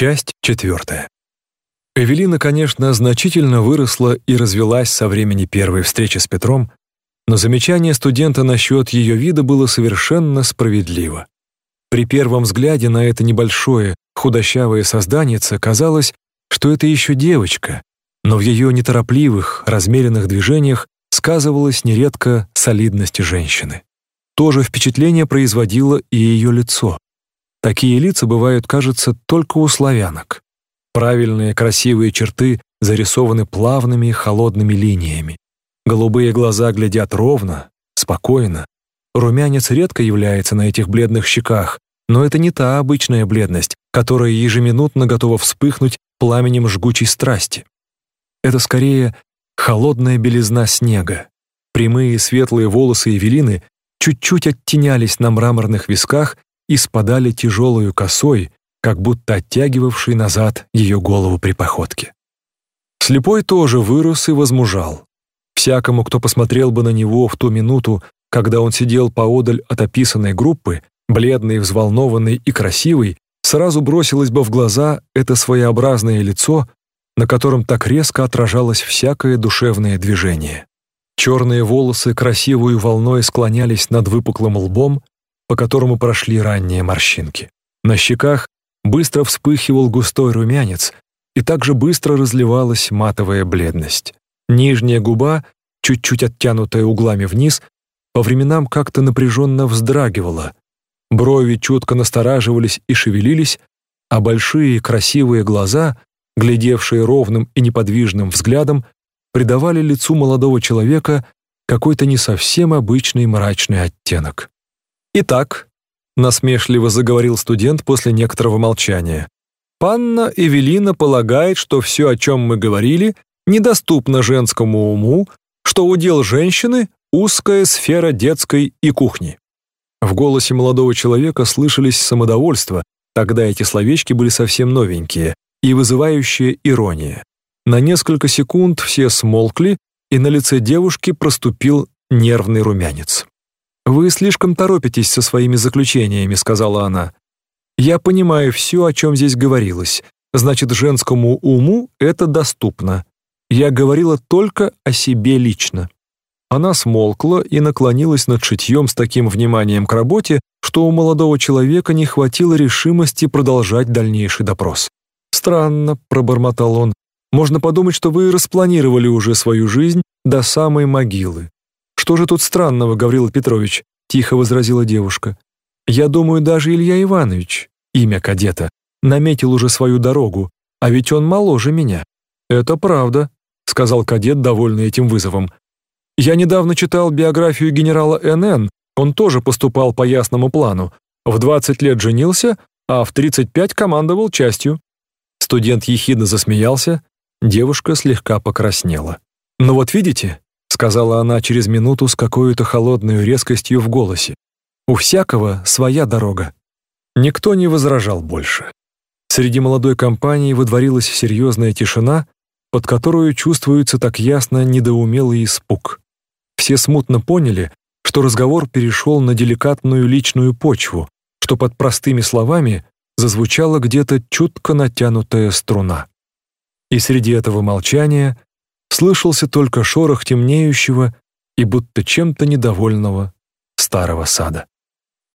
Часть четвертая. Эвелина, конечно, значительно выросла и развелась со времени первой встречи с Петром, но замечание студента насчет ее вида было совершенно справедливо. При первом взгляде на это небольшое, худощавое созданице казалось, что это еще девочка, но в ее неторопливых, размеренных движениях сказывалась нередко солидность женщины. То же впечатление производило и ее лицо. Такие лица бывают, кажется, только у славянок. Правильные красивые черты зарисованы плавными холодными линиями. Голубые глаза глядят ровно, спокойно. Румянец редко является на этих бледных щеках, но это не та обычная бледность, которая ежеминутно готова вспыхнуть пламенем жгучей страсти. Это скорее холодная белизна снега. Прямые светлые волосы Евелины чуть-чуть оттенялись на мраморных висках и спадали тяжелую косой, как будто оттягивавшей назад ее голову при походке. Слепой тоже вырос и возмужал. Всякому, кто посмотрел бы на него в ту минуту, когда он сидел поодаль от описанной группы, бледный, взволнованный и красивый, сразу бросилось бы в глаза это своеобразное лицо, на котором так резко отражалось всякое душевное движение. Черные волосы красивую волной склонялись над выпуклым лбом, по которому прошли ранние морщинки. На щеках быстро вспыхивал густой румянец, и также быстро разливалась матовая бледность. Нижняя губа, чуть-чуть оттянутая углами вниз, по временам как-то напряженно вздрагивала. Брови чутко настораживались и шевелились, а большие красивые глаза, глядевшие ровным и неподвижным взглядом, придавали лицу молодого человека какой-то не совсем обычный мрачный оттенок. «Итак», — насмешливо заговорил студент после некоторого молчания, «панна Эвелина полагает, что все, о чем мы говорили, недоступно женскому уму, что удел женщины — узкая сфера детской и кухни». В голосе молодого человека слышались самодовольство, тогда эти словечки были совсем новенькие, и вызывающая ирония. На несколько секунд все смолкли, и на лице девушки проступил нервный румянец. «Вы слишком торопитесь со своими заключениями», — сказала она. «Я понимаю все, о чем здесь говорилось. Значит, женскому уму это доступно. Я говорила только о себе лично». Она смолкла и наклонилась над шитьем с таким вниманием к работе, что у молодого человека не хватило решимости продолжать дальнейший допрос. «Странно», — пробормотал он, — «можно подумать, что вы распланировали уже свою жизнь до самой могилы. «Что же тут странного, Гаврила Петрович?» — тихо возразила девушка. «Я думаю, даже Илья Иванович, имя кадета, наметил уже свою дорогу, а ведь он моложе меня». «Это правда», — сказал кадет, довольный этим вызовом. «Я недавно читал биографию генерала НН, он тоже поступал по ясному плану. В 20 лет женился, а в 35 командовал частью». Студент ехидно засмеялся, девушка слегка покраснела. «Ну вот видите, сказала она через минуту с какой-то холодной резкостью в голосе. У всякого своя дорога. Никто не возражал больше. Среди молодой компании выдворилась серьезная тишина, под которую чувствуется так ясно недоумелый испуг. Все смутно поняли, что разговор перешел на деликатную личную почву, что под простыми словами зазвучала где-то чутко натянутая струна. И среди этого молчания слышался только шорох темнеющего и будто чем-то недовольного старого сада.